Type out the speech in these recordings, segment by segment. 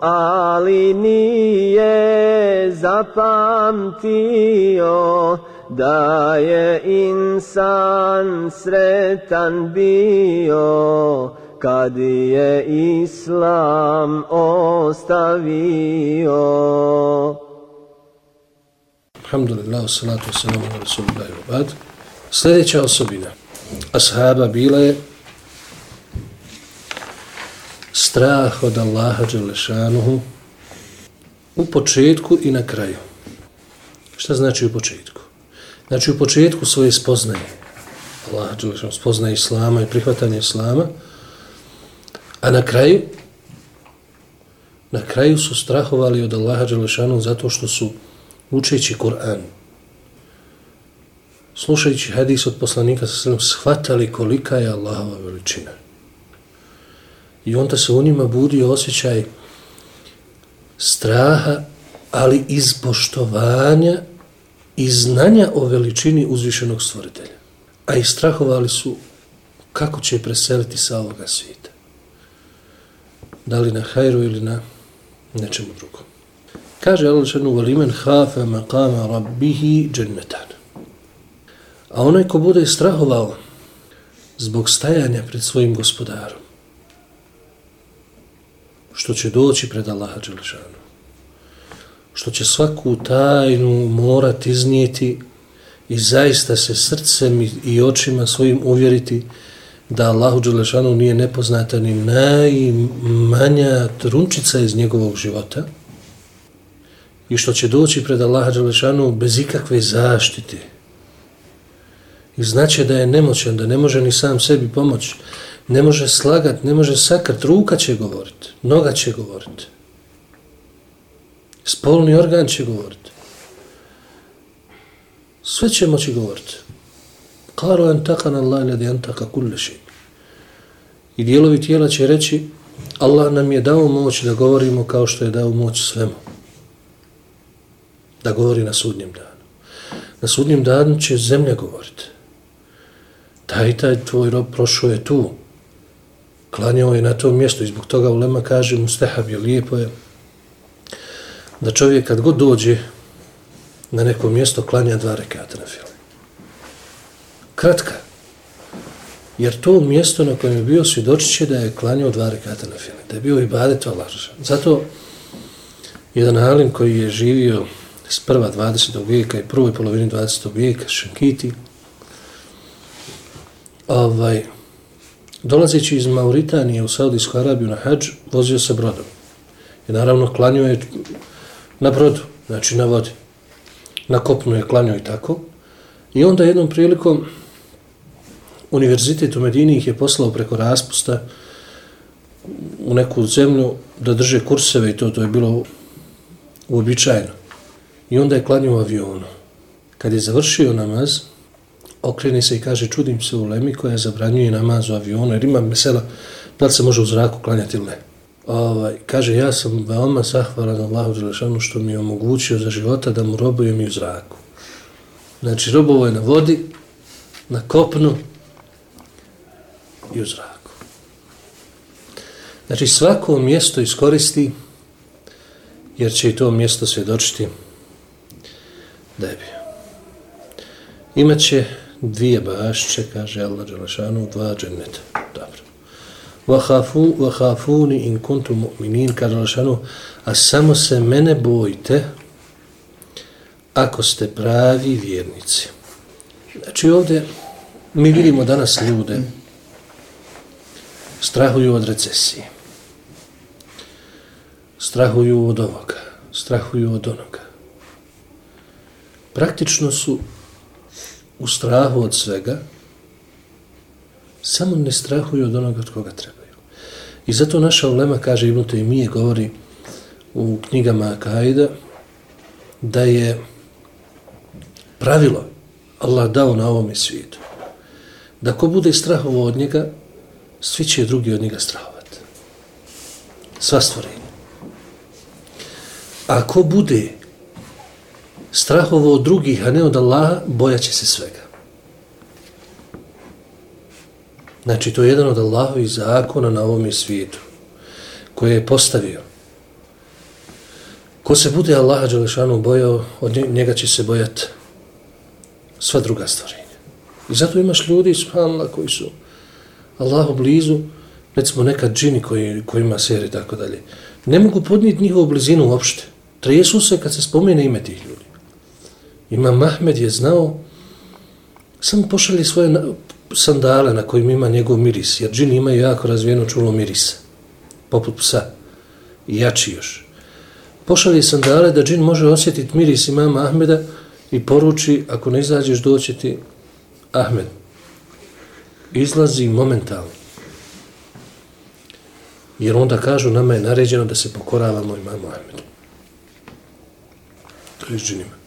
ali nije zapamtio da je insan sretan bio. Kad je islam ostavio. Alhamdulillah, salatu wassalamu ala rasulillahi wa ba'd. Sljedeća osobina. Ashaba bila je strah od Allaha Đelešanuhu u početku i na kraju. Šta znači u početku? Znači u početku svoje spoznaje. Allah Đelešanuhu spoznaje Islama i prihvatanje Islama. A na kraju na kraju su strahovali od Allaha Đelešanuhu zato što su učeći Kur'an slušajući hadis od poslanika sa sredom shvatali kolika je Allahova veličina. I onda se u njima budi osjećaj straha, ali iz poštovanja i znanja o veličini uzvišenog stvoritelja. A i strahovali su kako će preseliti sa ovoga svijeta. Da li na hajru ili na nečemu drugom. Kaže Allah šanu valimen hafe maqama rabbihi džennetan. A onaj ko bude strahovao zbog stajanja pred svojim gospodarom, što će doći pred Allaha Đelešanu, što će svaku tajnu morat iznijeti i zaista se srcem i očima svojim uvjeriti da Allahu Đelešanu nije nepoznata ni najmanja trunčica iz njegovog života i što će doći pred Allaha Đelešanu bez ikakve zaštite. I znaće da je nemoćan, da ne može ni sam sebi pomoći, ne može slagat, ne može sakrat, ruka će govoriti, noga će govoriti. Spolni organ će govoriti. Sve će moći govoriti. Karu antakana Allah ledi entaka kulleši. I dijelovi tijela će reći Allah nam je dao moć da govorimo kao što je dao moć svemu. Da govori na sudnjem danu. Na sudnjem danu će zemlja govoriti. Taj, taj tvoj rob prošao je tu. Klanjao je na tom mjestu i zbog toga ulema kaže mu stehab je lijepo je da čovjek kad god dođe na neko mjesto klanja dva rekata na film. Kratka. Jer to mjesto na kojem je bio svjedočit će da je klanjao dva rekata na film. Da je bio i badet Allah. Zato jedan alim koji je živio s prva 20. vijeka i prvoj polovini 20. vijeka, Šankiti, ovaj, dolazeći iz Mauritanije u Saudijsku Arabiju na hađ, vozio se brodom. I naravno klanio je na brodu, znači na vodi. Na kopnu je klanio i tako. I onda jednom prilikom univerzitet u Medini ih je poslao preko raspusta u neku zemlju da drže kurseve i to, to je bilo uobičajeno. I onda je klanio u avionu. Kad je završio namaz, okreni se i kaže čudim se u Lemi koja zabranjuje namaz u avionu jer ima mesela da li se može u zraku klanjati ili ne. Ovaj, kaže ja sam veoma zahvalan Allahu Đelešanu što mi je omogućio za života da mu robujem i u zraku. Znači robovo je na vodi, na kopnu i u zraku. Znači svako mjesto iskoristi jer će i to mjesto svjedočiti da je bio. Imaće dvije bašće, kaže Allah Đelešanu, dva dženneta. Dobro. Vahafu, vahafuni in kuntu mu'minin, kaže Đelešanu, a samo se mene bojite ako ste pravi vjernici. Znači ovdje mi vidimo danas ljude strahuju od recesije. Strahuju od ovoga. Strahuju od onoga. Praktično su u strahu od svega, samo ne strahuju od onoga od koga trebaju. I zato naša ulema kaže, Ibn Taymije govori u knjigama Akaida, da je pravilo Allah dao na ovom svijetu, da ko bude strahovo od njega, svi će drugi od njega strahovati. Sva stvorenja. Ako bude strahovo od drugih, a ne od Allaha, bojaće se svega. Znači, to je jedan od Allahovih zakona na ovom svijetu, koje je postavio. Ko se bude Allaha Đelešanu bojao, od njega će se bojati sva druga stvorenja. I zato imaš ljudi, subhanallah, koji su Allahu blizu, recimo nekad džini koji, kojima seri seri, tako dalje, ne mogu podnijeti njihovu blizinu uopšte. Tresu se kad se spomene ime tih ljudi. Imam Mahmed je znao, samo pošalje svoje sandale na kojim ima njegov miris, jer džini imaju jako razvijeno čulo mirisa, poput psa, i jači još. Pošalje sandale da džin može osjetiti miris imama Ahmeda i poruči, ako ne izađeš, doći ti Ahmed. Izlazi momentalno. Jer onda kažu, nama je naređeno da se pokoravamo imamu Ahmedu. To je džinima.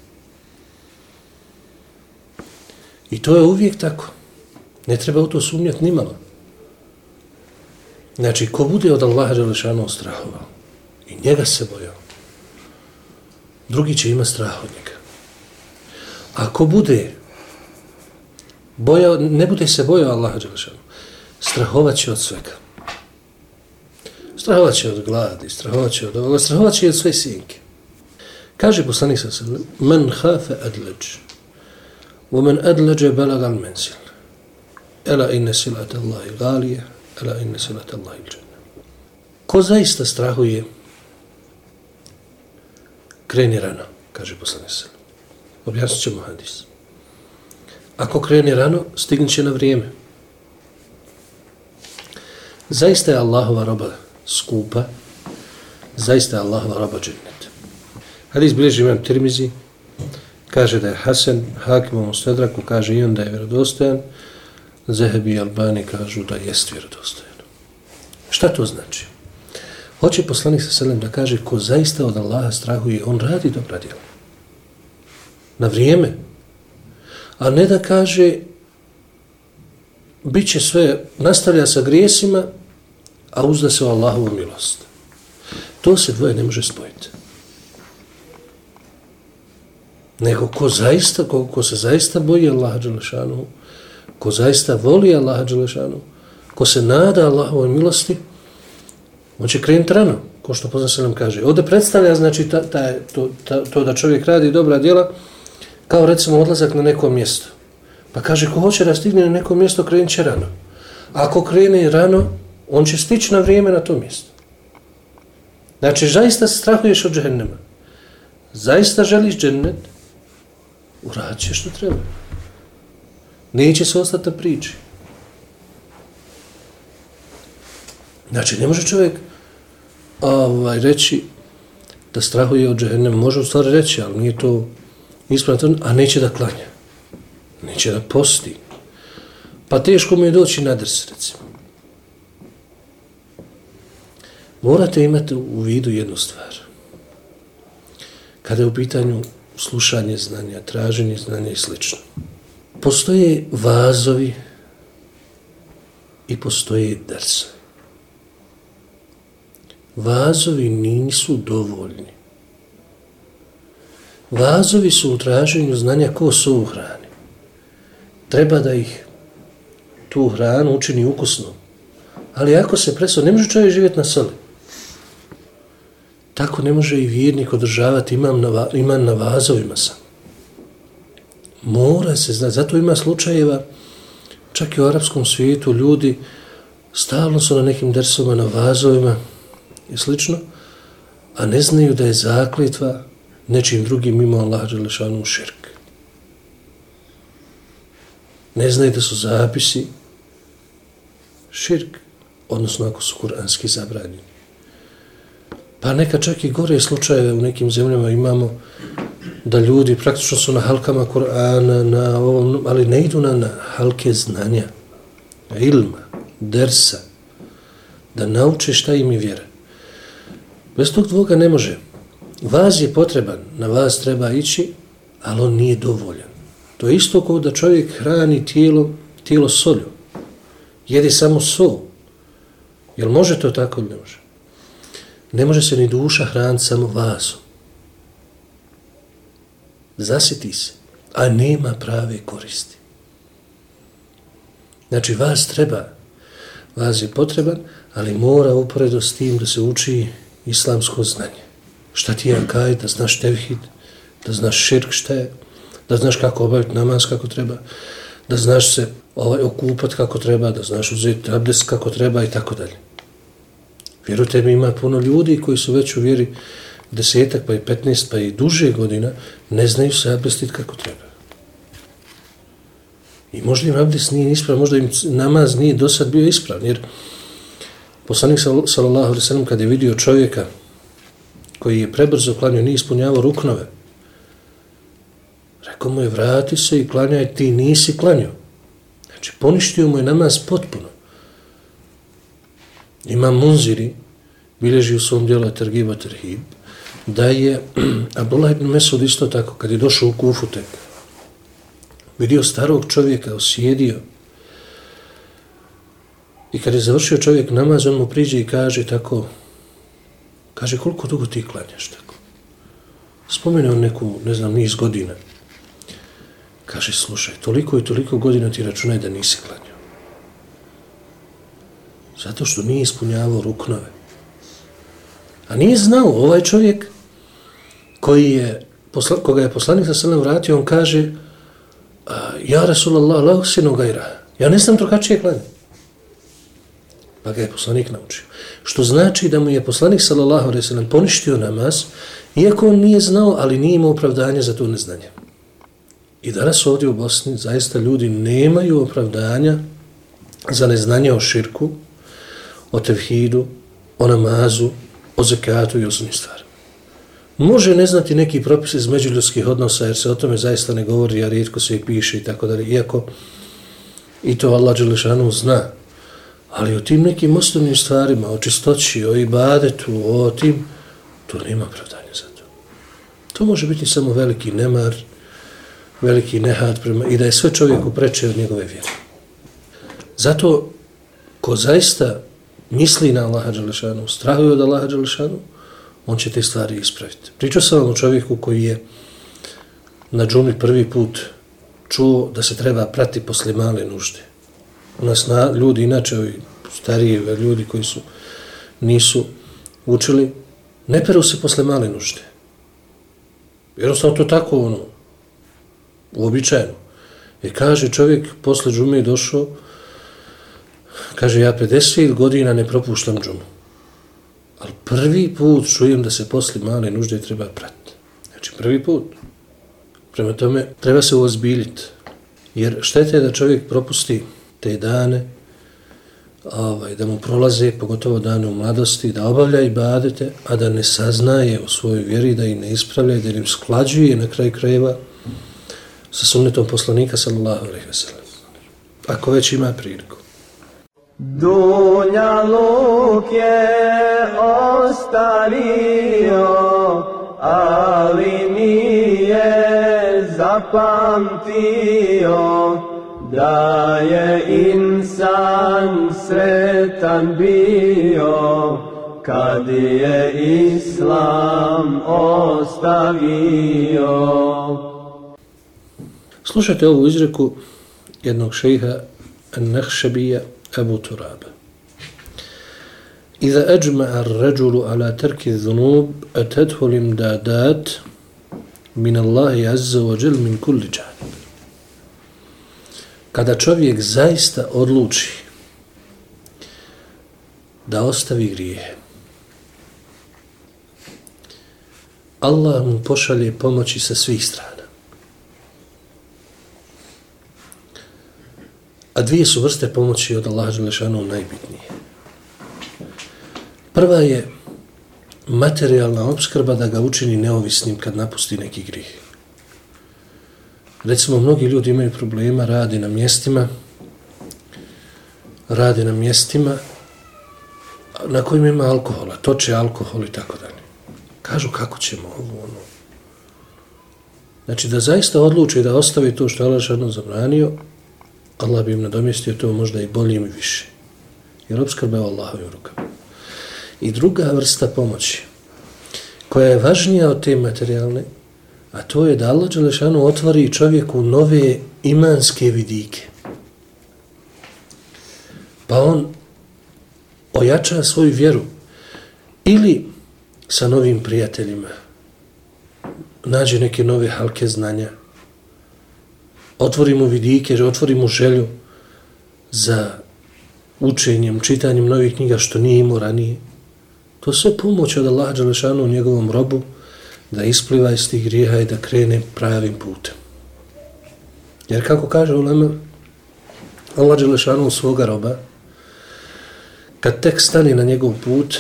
I to je uvijek tako. Ne treba u to sumnjati nimalo. Znači, ko bude od Allaha Đelešanu strahovao i njega se bojao, drugi će ima strah od njega. Ako bude bojao, ne bude se bojao Allaha Đelešanu, strahovat će od svega. Strahovat će od gladi, strahovat će od ovoga, strahovat će od sve sinke. Kaže poslanik sa sallam, men hafe adleđu, ومن أدلج بلغ المنزل ألا إن سلعة الله غالية ألا إن سلعة الله الجنة Ko zaista strahuje, kreni rano, kaže poslani se. Objasnit ćemo hadis. Ako kreni rano, stignit će na vrijeme. Zaista je Allahova roba skupa, zaista je Allahova roba džennet. Hadis bilježi imam Tirmizi, kaže da je Hasan, Hakim u Stedraku, kaže i on da je vjerodostojan, Zehebi i Albani kažu da jest vjerodostojan. Šta to znači? Hoće poslanik sa selem da kaže ko zaista od Allaha strahuje, on radi dobra djela. Na vrijeme. A ne da kaže bit će sve, nastavlja sa grijesima, a uzda se o Allahovu milost. To se dvoje ne može spojiti nego ko zaista, ko, ko se zaista boji Allaha Đelešanu, ko zaista voli Allaha Đelešanu, ko se nada Allahovoj milosti, on će krenuti rano, ko što pozna se nam kaže. Ovdje predstavlja, znači, ta, ta, to, ta, to da čovjek radi dobra djela, kao recimo odlazak na neko mjesto. Pa kaže, ko hoće da stigne na neko mjesto, krenut će rano. Ako krene rano, on će stići na vrijeme na to mjesto. Znači, zaista strahuješ od džehennema. Zaista želiš džennet, uradit će što treba. Neće se ostati na priči. Znači, ne može čovjek ovaj, reći da strahuje od džehennem, može u stvari reći, ali nije to ispravno, a neće da klanja. Neće da posti. Pa teško mu je doći na drs, recimo. Morate imati u vidu jednu stvar. Kada je u pitanju slušanje znanja, traženje znanja i sl. Postoje vazovi i postoje drsovi. Vazovi nisu dovoljni. Vazovi su u traženju znanja ko su u hrani. Treba da ih tu hranu učini ukusnom. Ali ako se preso, ne može čovjek živjeti na soli. Tako ne može i vjernik održavati imam na, imam na vazovima sam. Mora se znati, zato ima slučajeva, čak i u arapskom svijetu, ljudi stalno su na nekim dersovima, na vazovima i slično, a ne znaju da je zakljetva nečim drugim mimo Allah Đelešanu širk. Ne znaju da su zapisi širk, odnosno ako su kuranski zabranjeni. Pa neka čak i gore slučajeve u nekim zemljama imamo da ljudi praktično su na halkama Kur'ana, na ovom, ali ne idu na, na halke znanja, ilma, dersa, da nauče šta im je vjera. Bez tog dvoga ne može. Vaz je potreban, na vas treba ići, ali on nije dovoljan. To je isto kao da čovjek hrani tijelo, tijelo solju. Jedi samo sol. Jel može to tako ili ne može? Ne može se ni duša hraniti samo vazom. Zasiti se, a nema prave koristi. Znači, vas treba, vas je potreban, ali mora uporedo s tim da se uči islamsko znanje. Šta ti je akaj, da znaš tevhid, da znaš širk šta je, da znaš kako obaviti namaz kako treba, da znaš se ovaj, okupat kako treba, da znaš uzeti abdes kako treba i tako dalje. Vjerujte mi, ima puno ljudi koji su već u vjeri desetak, pa i petnaest, pa i duže godina, ne znaju se abdestiti kako treba. I možda im abdest nije ispravan, možda im namaz nije do sad bio ispravan, jer poslanik sallallahu alaihi sallam kad je vidio čovjeka koji je prebrzo klanio, nije ispunjavao ruknove, rekao mu je, vrati se i klanjaj, ti nisi klanio. Znači, poništio mu je namaz potpuno. Imam munziri, bilježi u svom dijelu Tergiba Terhib, da je Abdullah ibn Mesud isto tako, kad je došao u Kufu tek, vidio starog čovjeka, osjedio, i kad je završio čovjek namaz, on mu priđe i kaže tako, kaže, koliko dugo ti klanjaš tako? Spomene on neku, ne znam, niz godina. Kaže, slušaj, toliko i toliko godina ti računaj da nisi klanjao. Zato što nije ispunjavao ruknove. A nije znao, ovaj čovjek koji je, posla, koga je poslanik sa selem vratio, on kaže, ja Rasulallah, Allah sinu gajra, ja ne znam drugačije klanje. Pa ga je poslanik naučio. Što znači da mu je poslanik sallallahu alaihi sallam poništio namaz, iako on nije znao, ali nije imao opravdanja za to neznanje. I danas ovdje u Bosni zaista ljudi nemaju opravdanja za neznanje o širku, o tevhidu, o namazu, o zekatu i osnovnim stvarima. Može ne znati neki propis iz međuljudskih odnosa, jer se o tome zaista ne govori, a rijetko se i piše i tako dalje, iako i to Allah Đelešanu zna. Ali o tim nekim osnovnim stvarima, o čistoći, o ibadetu, o tim, to nema pravdanja za to. To može biti samo veliki nemar, veliki nehad prema, i da je sve čovjeku preče od njegove vjere. Zato, ko zaista misli na Allaha Đelešanu, strahuje od Allaha Đelešanu, on će te stvari ispraviti. Pričao sam vam o čovjeku koji je na džumi prvi put čuo da se treba prati posle male nužde. U nas na, ljudi, inače ovi stariji ljudi koji su nisu učili, ne peru se posle male nužde. Jednostavno to tako ono, uobičajeno. I kaže čovjek, posle džume je došao, Kaže, ja 50 godina ne propuštam džumu. Ali prvi put čujem da se posle male nužde treba prati. Znači, prvi put. Prema tome, treba se uozbiljiti. Jer štete je da čovjek propusti te dane, ovaj, da mu prolaze, pogotovo dane u mladosti, da obavlja i badete, a da ne saznaje o svojoj vjeri, da ih ne ispravlja, da im sklađuje na kraj krajeva sa sunnetom poslanika, sallallahu alaihi wa sallam. Ako već ima priliku. Dunja luk je ostario, ali nije zapamtio, da je insan sretan bio kad je islam ostavio. Slušajte ovu izreku jednog šeha Nehšebija Ebu Turab. Iza ajma ar-rajulu ala tarki zunub, atadhu lim dadat min Allahi azza wa jel min kulli džanib. Kada čovjek zaista odluči da ostavi grijehe, Allah mu pošalje pomoći sa svih strana. A dvije su vrste pomoći od Allaha Đelešanu najbitnije. Prva je materijalna obskrba da ga učini neovisnim kad napusti neki grih. Recimo, mnogi ljudi imaju problema, radi na mjestima, radi na mjestima na kojima ima alkohola, toče alkohol i tako dalje. Kažu kako ćemo ovo, ono. Znači, da zaista odluči da ostavi to što je Allah žadno zabranio, Allah bi im nadomjestio to možda i bolje i više. Jer obskrba je Allahovim rukama. I druga vrsta pomoći, koja je važnija od te materijalne, a to je da Allah Đelešanu otvori čovjeku nove imanske vidike. Pa on ojača svoju vjeru ili sa novim prijateljima nađe neke nove halke znanja, otvori mu vidike, otvori mu želju za učenjem, čitanjem novih knjiga što nije imao ranije. To sve pomoć od Allaha Đalešanu u njegovom robu, da ispliva iz tih grijeha i da krene pravim putem. Jer kako kaže Ulema, Allah Đelešanu svoga roba, kad tek stane na njegov put,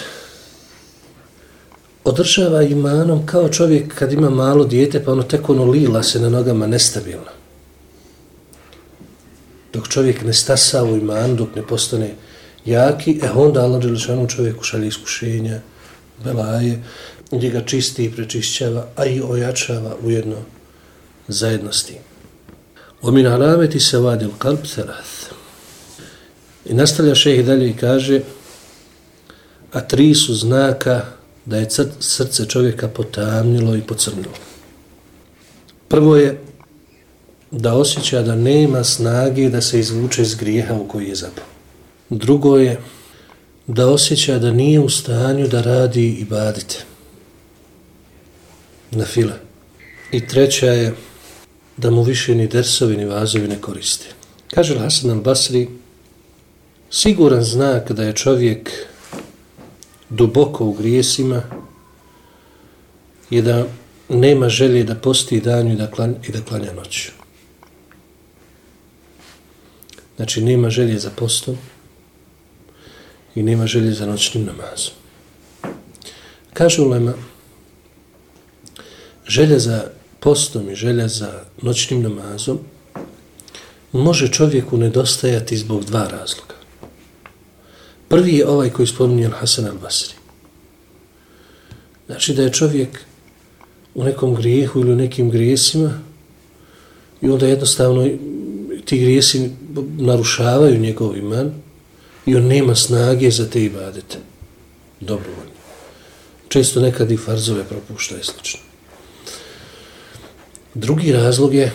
održava imanom kao čovjek kad ima malo dijete, pa ono tek ono lila se na nogama nestabilno. Dok čovjek ne stasa u imanu, dok ne postane jaki, e onda Allah Đelešanu čovjeku šalje iskušenja, belaje, gdje ga čisti i prečišćava, a i ojačava ujedno zajedno s tim. Omin alameti se vadi u kalb terath. I nastavlja šeheh dalje i kaže, a tri su znaka da je srce čovjeka potamnilo i pocrnilo. Prvo je da osjeća da nema snage da se izvuče iz grijeha u koji je zapao. Drugo je da osjeća da nije u stanju da radi i badite na file. I treća je da mu više ni dersovi ni vazovi ne koriste. Kaže Hasan al-Basri, siguran znak da je čovjek duboko u grijesima je da nema želje da posti danju i da, klan, i da klanja noć. Znači, nema želje za postom i nema želje za noćnim namazom. Kaže Ulema, želja za postom i želja za noćnim namazom može čovjeku nedostajati zbog dva razloga. Prvi je ovaj koji spominje Hasan al-Basri. Znači da je čovjek u nekom grijehu ili u nekim grijesima i onda jednostavno ti grijesi narušavaju njegov iman i on nema snage za te ibadete. Dobrovoljno. Često nekad i farzove propušta i slično. Drugi razlog je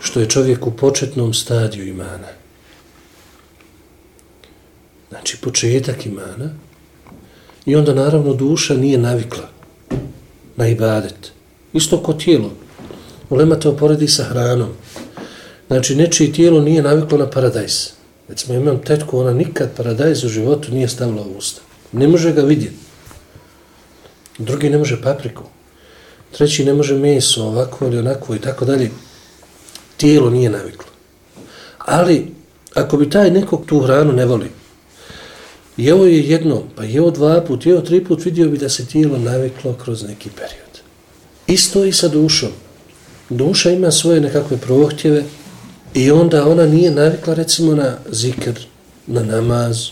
što je čovjek u početnom stadiju imana. Znači, početak imana i onda naravno duša nije navikla na ibadet. Isto ko tijelo. Ulema to poredi sa hranom. Znači, nečije tijelo nije naviklo na paradajz. Recimo, imam tetku, ona nikad paradajz u životu nije stavila u usta. Ne može ga vidjeti. Drugi ne može papriku treći ne može meso ovako ili onako i tako dalje. Tijelo nije naviklo. Ali, ako bi taj nekog tu hranu ne voli, Jeo je jednom, pa jeo dva put, jeo tri put, vidio bi da se tijelo naviklo kroz neki period. Isto i sa dušom. Duša ima svoje nekakve prohtjeve i onda ona nije navikla recimo na zikr, na namaz,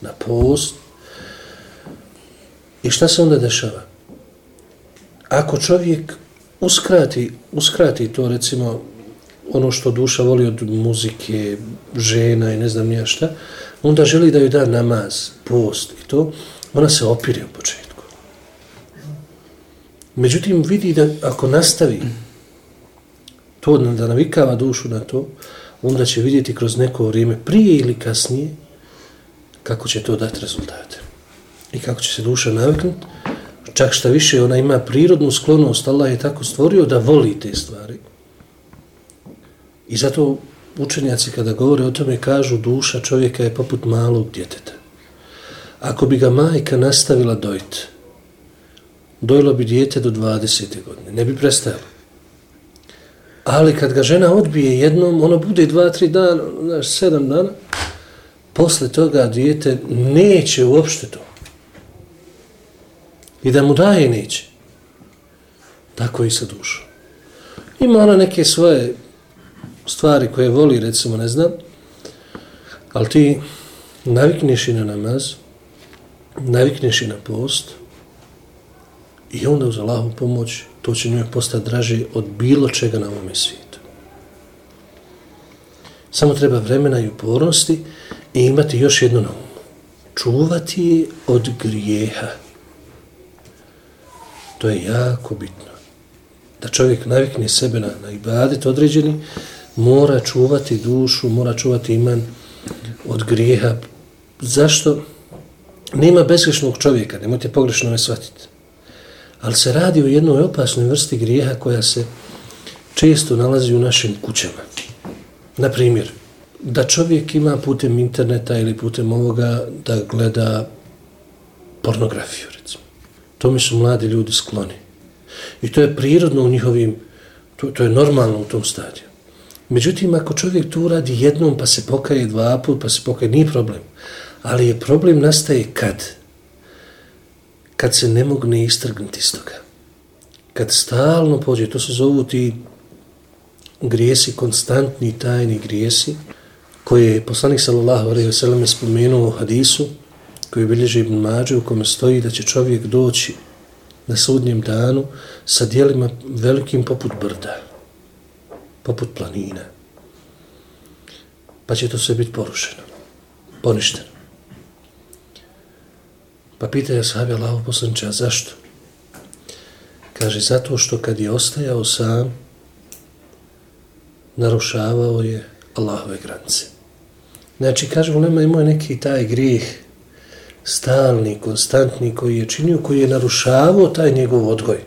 na post. I šta se onda dešava? Ako čovjek uskrati, uskrati to recimo ono što duša voli od muzike, žena i ne znam nija šta, onda želi da joj da namaz, post i to, ona se opire u početku. Međutim, vidi da ako nastavi to da navikava dušu na to, onda će vidjeti kroz neko vrijeme, prije ili kasnije, kako će to dati rezultate. I kako će se duša naviknuti, čak šta više, ona ima prirodnu sklonost, Allah je tako stvorio da voli te stvari. I zato učenjaci kada govore o tome kažu duša čovjeka je poput malog djeteta. Ako bi ga majka nastavila dojiti, dojilo bi dijete do 20. godine, ne bi prestajalo. Ali kad ga žena odbije jednom, ono bude dva, tri dana, znaš, sedam dana, posle toga dijete neće uopšte to. I da mu daje neće. Tako i sa dušom. Ima ona neke svoje stvari koje voli, recimo, ne znam, ali ti navikneš i na namaz, navikneš i na post i onda uz Allahu pomoć to će njoj postati draže od bilo čega na ovom svijetu. Samo treba vremena i upornosti i imati još jednu na umu. Čuvati je od grijeha. To je jako bitno. Da čovjek navikne sebe na, na ibadet određeni, mora čuvati dušu, mora čuvati iman od grijeha. Zašto? Nema bezgrešnog čovjeka, nemojte pogrešno me shvatiti. Ali se radi o jednoj opasnoj vrsti grijeha koja se često nalazi u našim kućama. Na primjer, da čovjek ima putem interneta ili putem ovoga da gleda pornografiju, recimo. To mi su mladi ljudi skloni. I to je prirodno u njihovim, to, to je normalno u tom stadiju. Međutim, ako čovjek to uradi jednom, pa se pokaje dva put, pa se pokaje, nije problem. Ali je problem nastaje kad? Kad kad se ne mogne istrgnuti iz toga. Kad stalno pođe, to se zovu ti grijesi, konstantni tajni grijesi, koje je poslanik sallallahu alaihi ve sallam spomenuo u hadisu, koji bilježi Ibn Mađe, u kome stoji da će čovjek doći na sudnjem danu sa dijelima velikim poput brda poput planina. Pa će to sve biti porušeno, poništeno. Pa pita je sahabi Allah poslanče, zašto? Kaže, zato što kad je ostajao sam, narušavao je Allahove granice. Znači, kaže, u imao je neki taj grijeh, stalni, konstantni, koji je činio, koji je narušavao taj njegov odgoj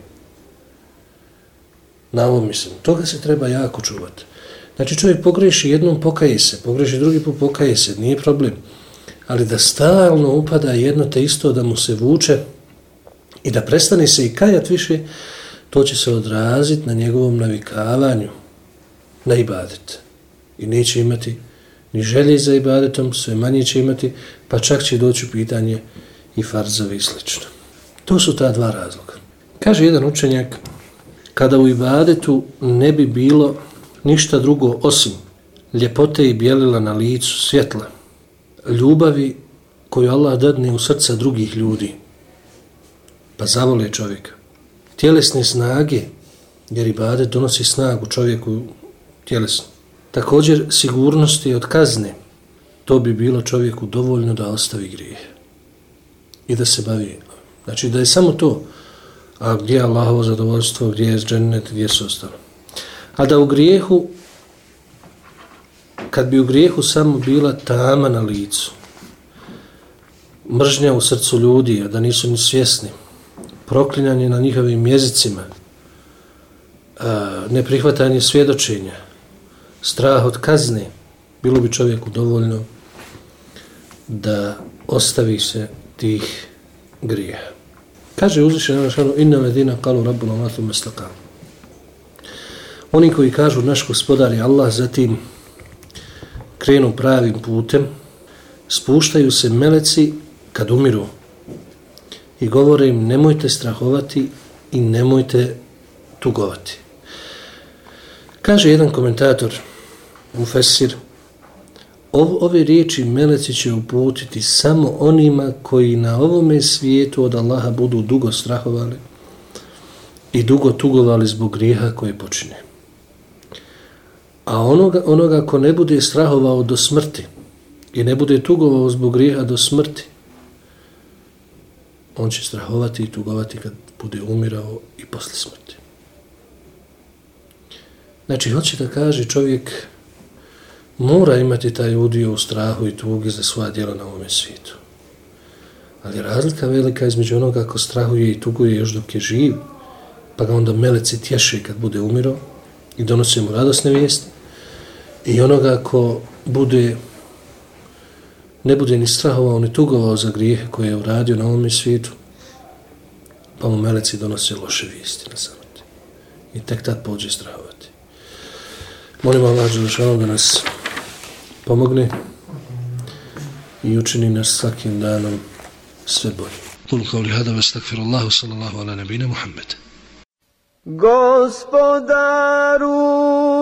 na ovom mislim. Toga se treba jako čuvati. Znači čovjek pogreši jednom, pokaje se, pogreši drugi put, pokaje se, nije problem. Ali da stalno upada jedno te isto, da mu se vuče i da prestane se i kajat više, to će se odraziti na njegovom navikavanju na ibadet. I neće imati ni želje za ibadetom, sve manje će imati, pa čak će doći pitanje i farzove i slično. To su ta dva razloga. Kaže jedan učenjak, kada u ibadetu ne bi bilo ništa drugo osim ljepote i bijelila na licu svjetla, ljubavi koju Allah dadne u srca drugih ljudi, pa zavole čovjeka. Tjelesne snage, jer ibadet donosi snagu čovjeku tjelesno. Također sigurnosti od kazne, to bi bilo čovjeku dovoljno da ostavi grijeh i da se bavi. Znači da je samo to, a gdje je Allahovo zadovoljstvo, gdje je džennet, gdje se ostalo. A da u grijehu, kad bi u grijehu samo bila tama na licu, mržnja u srcu ljudi, a da nisu ni svjesni, proklinjanje na njihovim jezicima, e, neprihvatanje svjedočenja, strah od kazne, bilo bi čovjeku dovoljno da ostavi se tih grijeha. Kaže uzvišen Allahšanu, inna medina kalu rabbuna matu mestaka. Oni koji kažu naš gospodar je Allah, zatim krenu pravim putem, spuštaju se meleci kad umiru i govore im nemojte strahovati i nemojte tugovati. Kaže jedan komentator u Fesir, ove riječi meleci će uputiti samo onima koji na ovome svijetu od Allaha budu dugo strahovali i dugo tugovali zbog grijeha koje počine. A onoga, onoga ko ne bude strahovao do smrti i ne bude tugovao zbog grijeha do smrti, on će strahovati i tugovati kad bude umirao i posle smrti. Znači, hoće da kaže čovjek mora imati taj udio u strahu i tugi za svoja djela na ovome svijetu. Ali razlika velika između onoga ko strahuje i tuguje još dok je živ, pa ga onda meleci tješe kad bude umirao i donose mu radosne vijesti, i onoga ko bude ne bude ni strahovao ni tugovao za grijehe koje je uradio na ovome svijetu, pa mu meleci donose loše vijesti na samoti. I tek tad pođe strahovati. Molim Allah Đelešanu da nas pomogne i učini nas svakim danom sve bolje. Kulu kao li hada vas takfirullahu sallallahu ala nabina Muhammed. Gospodaru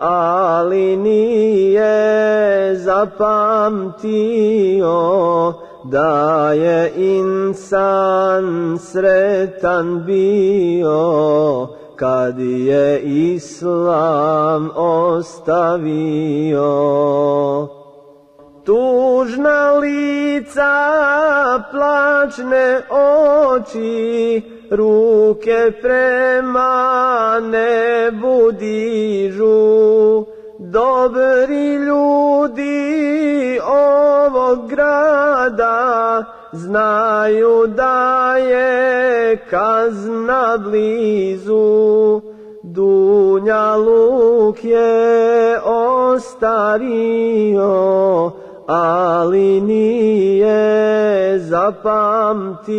ali nije zapamtio da je insan sretan bio kad je islam ostavio. Tužna lica plačne oči ruke prema nebu dižu dobri ljudi ovog grada znaju da je kazna blizu. Dunja luk je ostario ali nije zapamtio